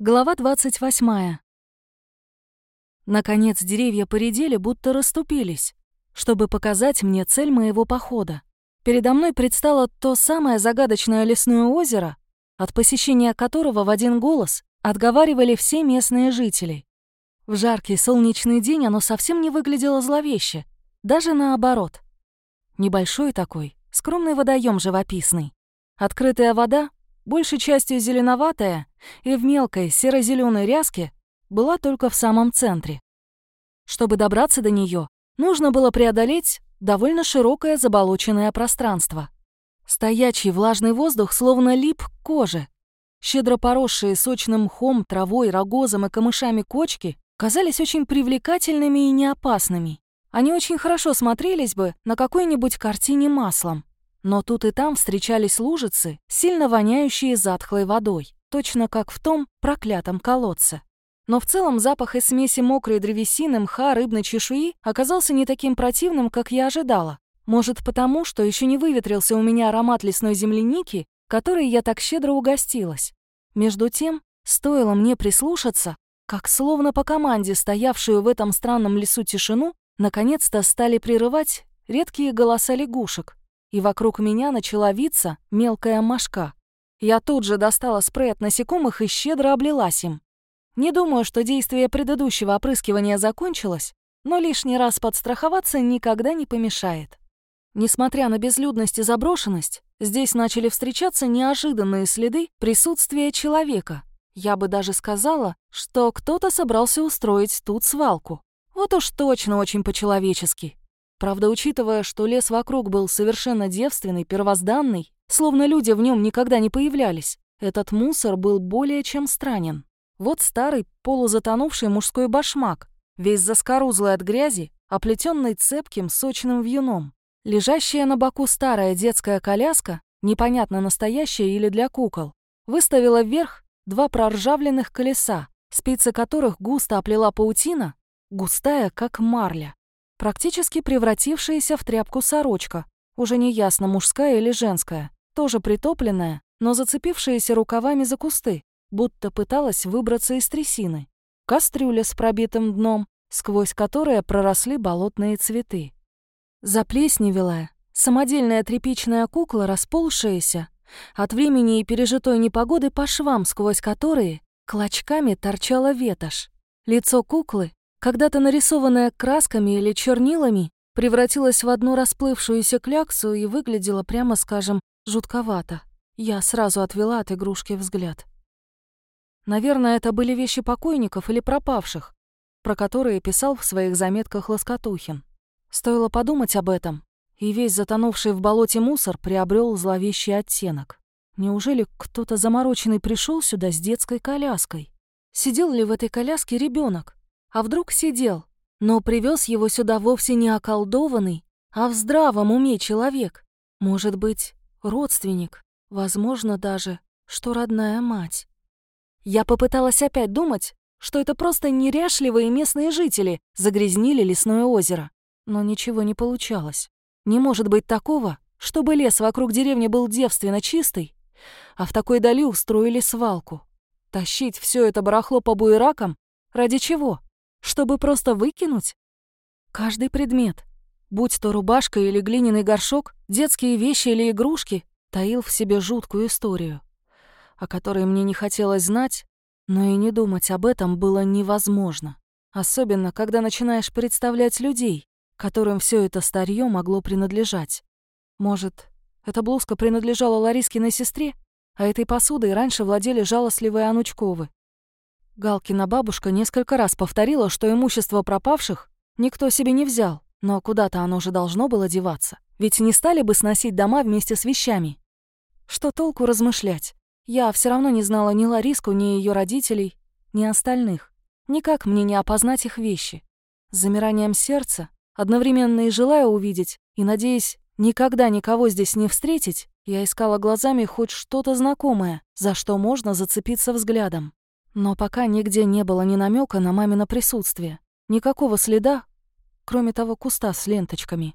Глава 28. Наконец деревья поредели, будто расступились, чтобы показать мне цель моего похода. Передо мной предстало то самое загадочное лесное озеро, от посещения которого в один голос отговаривали все местные жители. В жаркий солнечный день оно совсем не выглядело зловеще, даже наоборот. Небольшой такой, скромный водоем живописный. Открытая вода большей частью зеленоватая и в мелкой серо зеленой ряске, была только в самом центре. Чтобы добраться до нее, нужно было преодолеть довольно широкое заболоченное пространство. Стоячий влажный воздух словно лип к коже. Щедро поросшие сочным мхом, травой, рогозом и камышами кочки казались очень привлекательными и неопасными. Они очень хорошо смотрелись бы на какой-нибудь картине маслом. Но тут и там встречались лужицы, сильно воняющие затхлой водой, точно как в том проклятом колодце. Но в целом запах из смеси мокрой древесины, мха, рыбной чешуи оказался не таким противным, как я ожидала. Может, потому, что еще не выветрился у меня аромат лесной земляники, которой я так щедро угостилась. Между тем, стоило мне прислушаться, как словно по команде, стоявшую в этом странном лесу тишину, наконец-то стали прерывать редкие голоса лягушек и вокруг меня начала виться мелкая мошка. Я тут же достала спрей от насекомых и щедро облилась им. Не думаю, что действие предыдущего опрыскивания закончилось, но лишний раз подстраховаться никогда не помешает. Несмотря на безлюдность и заброшенность, здесь начали встречаться неожиданные следы присутствия человека. Я бы даже сказала, что кто-то собрался устроить тут свалку. Вот уж точно очень по-человечески. Правда, учитывая, что лес вокруг был совершенно девственный, первозданный, словно люди в нем никогда не появлялись, этот мусор был более чем странен. Вот старый, полузатонувший мужской башмак, весь заскорузлый от грязи, оплетенный цепким, сочным вьюном. Лежащая на боку старая детская коляска, непонятно настоящая или для кукол, выставила вверх два проржавленных колеса, спицы которых густо оплела паутина, густая, как марля практически превратившаяся в тряпку сорочка, уже не ясно, мужская или женская, тоже притопленная, но зацепившаяся рукавами за кусты, будто пыталась выбраться из трясины. Кастрюля с пробитым дном, сквозь которое проросли болотные цветы. Заплесневелая, самодельная тряпичная кукла, расползшаяся, от времени и пережитой непогоды по швам, сквозь которые клочками торчала ветошь. Лицо куклы когда-то нарисованная красками или чернилами, превратилась в одну расплывшуюся кляксу и выглядела, прямо скажем, жутковато. Я сразу отвела от игрушки взгляд. Наверное, это были вещи покойников или пропавших, про которые писал в своих заметках Лоскотухин. Стоило подумать об этом, и весь затонувший в болоте мусор приобрел зловещий оттенок. Неужели кто-то замороченный пришел сюда с детской коляской? Сидел ли в этой коляске ребенок? А вдруг сидел, но привез его сюда вовсе не околдованный, а в здравом уме человек. Может быть, родственник, возможно даже, что родная мать. Я попыталась опять думать, что это просто неряшливые местные жители загрязнили лесное озеро. Но ничего не получалось. Не может быть такого, чтобы лес вокруг деревни был девственно чистый, а в такой дали устроили свалку. Тащить все это барахло по буеракам? Ради чего? Чтобы просто выкинуть? Каждый предмет, будь то рубашка или глиняный горшок, детские вещи или игрушки, таил в себе жуткую историю, о которой мне не хотелось знать, но и не думать об этом было невозможно. Особенно, когда начинаешь представлять людей, которым все это старье могло принадлежать. Может, эта блузка принадлежала Ларискиной сестре, а этой посудой раньше владели жалостливые Анучковы. Галкина бабушка несколько раз повторила, что имущество пропавших никто себе не взял, но куда-то оно же должно было деваться. Ведь не стали бы сносить дома вместе с вещами. Что толку размышлять? Я все равно не знала ни Лариску, ни ее родителей, ни остальных. Никак мне не опознать их вещи. С замиранием сердца, одновременно и желая увидеть, и надеясь никогда никого здесь не встретить, я искала глазами хоть что-то знакомое, за что можно зацепиться взглядом. Но пока нигде не было ни намека на мамино присутствие, никакого следа, кроме того куста с ленточками.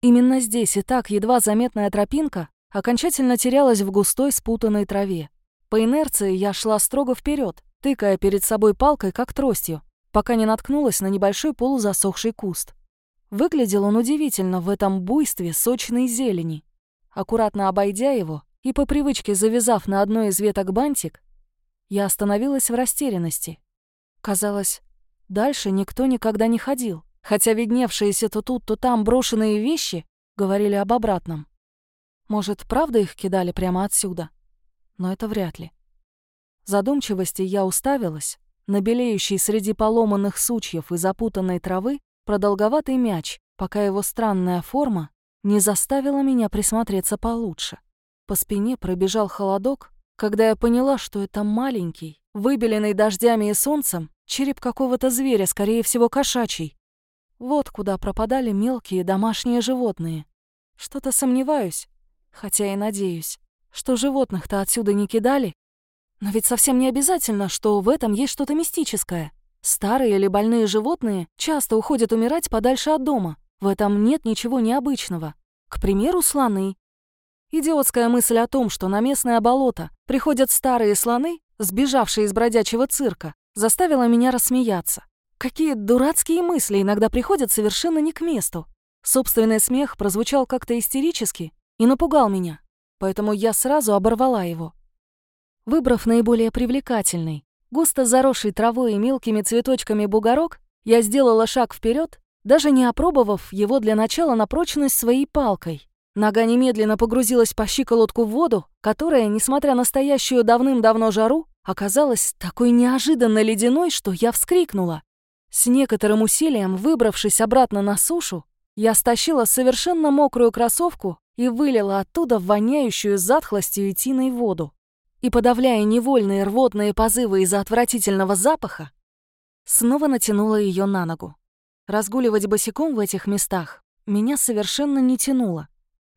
Именно здесь и так едва заметная тропинка окончательно терялась в густой спутанной траве. По инерции я шла строго вперед, тыкая перед собой палкой, как тростью, пока не наткнулась на небольшой полузасохший куст. Выглядел он удивительно в этом буйстве сочной зелени. Аккуратно обойдя его и по привычке завязав на одной из веток бантик, я остановилась в растерянности. Казалось, дальше никто никогда не ходил, хотя видневшиеся то тут, то там брошенные вещи говорили об обратном. Может, правда их кидали прямо отсюда? Но это вряд ли. Задумчивости я уставилась на белеющий среди поломанных сучьев и запутанной травы продолговатый мяч, пока его странная форма не заставила меня присмотреться получше. По спине пробежал холодок, когда я поняла, что это маленький, выбеленный дождями и солнцем, череп какого-то зверя, скорее всего, кошачий. Вот куда пропадали мелкие домашние животные. Что-то сомневаюсь, хотя и надеюсь, что животных-то отсюда не кидали. Но ведь совсем не обязательно, что в этом есть что-то мистическое. Старые или больные животные часто уходят умирать подальше от дома. В этом нет ничего необычного. К примеру, слоны. Идиотская мысль о том, что на местное болото приходят старые слоны, сбежавшие из бродячего цирка, заставила меня рассмеяться. Какие дурацкие мысли иногда приходят совершенно не к месту. Собственный смех прозвучал как-то истерически и напугал меня, поэтому я сразу оборвала его. Выбрав наиболее привлекательный, густо заросший травой и мелкими цветочками бугорок, я сделала шаг вперед, даже не опробовав его для начала на прочность своей палкой. Нога немедленно погрузилась по щиколотку в воду, которая, несмотря на стоящую давным-давно жару, оказалась такой неожиданно ледяной, что я вскрикнула. С некоторым усилием, выбравшись обратно на сушу, я стащила совершенно мокрую кроссовку и вылила оттуда воняющую затхлостью и тиной воду. И, подавляя невольные рвотные позывы из-за отвратительного запаха, снова натянула ее на ногу. Разгуливать босиком в этих местах меня совершенно не тянуло.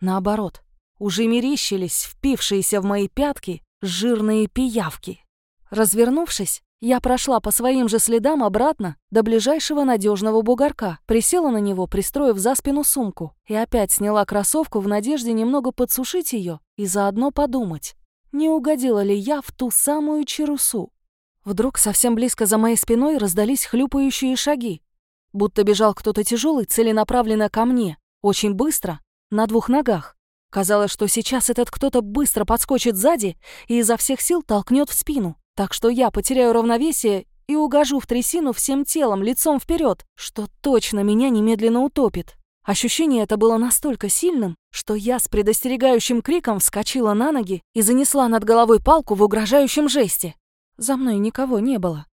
Наоборот, уже мерещились впившиеся в мои пятки жирные пиявки. Развернувшись, я прошла по своим же следам обратно до ближайшего надежного бугорка, присела на него, пристроив за спину сумку, и опять сняла кроссовку в надежде немного подсушить ее и заодно подумать, не угодила ли я в ту самую черусу. Вдруг совсем близко за моей спиной раздались хлюпающие шаги, будто бежал кто-то тяжелый целенаправленно ко мне, очень быстро, на двух ногах. Казалось, что сейчас этот кто-то быстро подскочит сзади и изо всех сил толкнет в спину, так что я потеряю равновесие и угожу в трясину всем телом, лицом вперед, что точно меня немедленно утопит. Ощущение это было настолько сильным, что я с предостерегающим криком вскочила на ноги и занесла над головой палку в угрожающем жесте. За мной никого не было.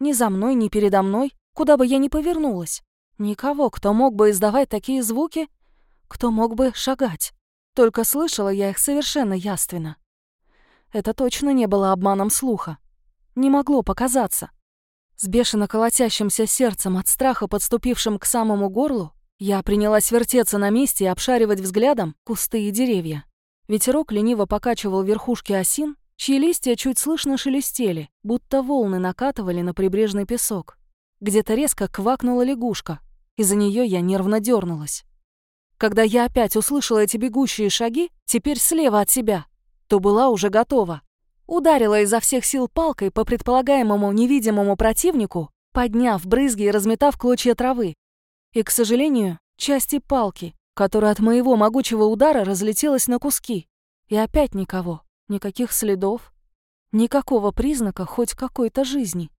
Ни за мной, ни передо мной, куда бы я ни повернулась. Никого, кто мог бы издавать такие звуки кто мог бы шагать? Только слышала я их совершенно яственно. Это точно не было обманом слуха. Не могло показаться. С бешено колотящимся сердцем от страха, подступившим к самому горлу, я принялась вертеться на месте и обшаривать взглядом кусты и деревья. Ветерок лениво покачивал верхушки осин, чьи листья чуть слышно шелестели, будто волны накатывали на прибрежный песок. Где-то резко квакнула лягушка. Из-за нее я нервно дернулась. Когда я опять услышала эти бегущие шаги, теперь слева от себя, то была уже готова. Ударила изо всех сил палкой по предполагаемому невидимому противнику, подняв брызги и разметав клочья травы. И, к сожалению, части палки, которая от моего могучего удара разлетелась на куски. И опять никого, никаких следов, никакого признака хоть какой-то жизни.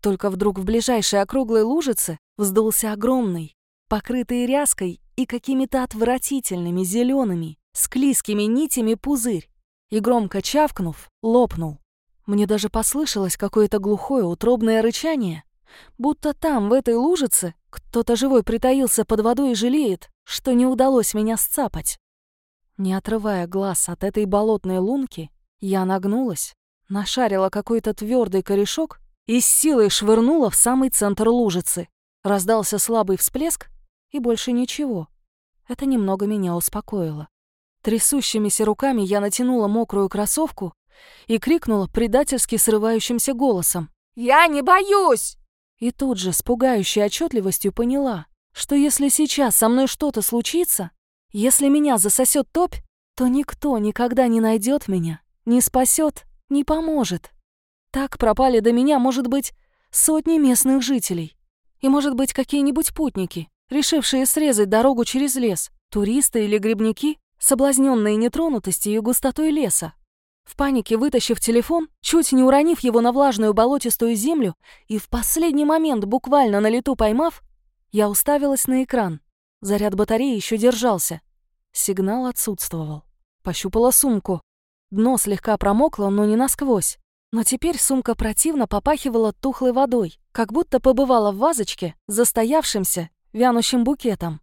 Только вдруг в ближайшей округлой лужице вздулся огромный, покрытый ряской и какими-то отвратительными зелеными, склизкими нитями пузырь, и, громко чавкнув, лопнул. Мне даже послышалось какое-то глухое утробное рычание, будто там, в этой лужице, кто-то живой притаился под водой и жалеет, что не удалось меня сцапать. Не отрывая глаз от этой болотной лунки, я нагнулась, нашарила какой-то твердый корешок и с силой швырнула в самый центр лужицы. Раздался слабый всплеск, и больше ничего. Это немного меня успокоило. Трясущимися руками я натянула мокрую кроссовку и крикнула предательски срывающимся голосом. «Я не боюсь!» И тут же с пугающей отчетливостью поняла, что если сейчас со мной что-то случится, если меня засосет топь, то никто никогда не найдет меня, не спасет, не поможет. Так пропали до меня, может быть, сотни местных жителей. И, может быть, какие-нибудь путники, решившие срезать дорогу через лес, туристы или грибники, соблазненные нетронутостью и густотой леса. В панике, вытащив телефон, чуть не уронив его на влажную болотистую землю и в последний момент буквально на лету поймав, я уставилась на экран. Заряд батареи еще держался. Сигнал отсутствовал. Пощупала сумку. Дно слегка промокло, но не насквозь. Но теперь сумка противно попахивала тухлой водой, как будто побывала в вазочке, застоявшимся, вянущим букетом.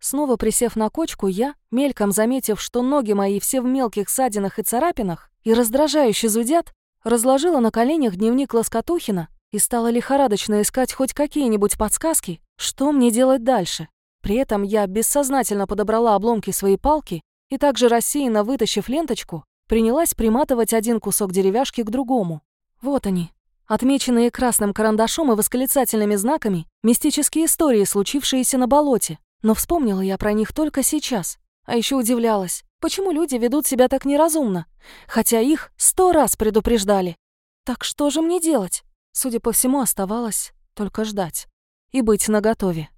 Снова присев на кочку, я, мельком заметив, что ноги мои все в мелких ссадинах и царапинах и раздражающе зудят, разложила на коленях дневник Лоскотухина и стала лихорадочно искать хоть какие-нибудь подсказки, что мне делать дальше. При этом я бессознательно подобрала обломки своей палки и также рассеянно вытащив ленточку, принялась приматывать один кусок деревяшки к другому. Вот они, отмеченные красным карандашом и восклицательными знаками, мистические истории, случившиеся на болоте, но вспомнила я про них только сейчас. А еще удивлялась, почему люди ведут себя так неразумно, хотя их сто раз предупреждали. Так что же мне делать? Судя по всему, оставалось только ждать и быть наготове.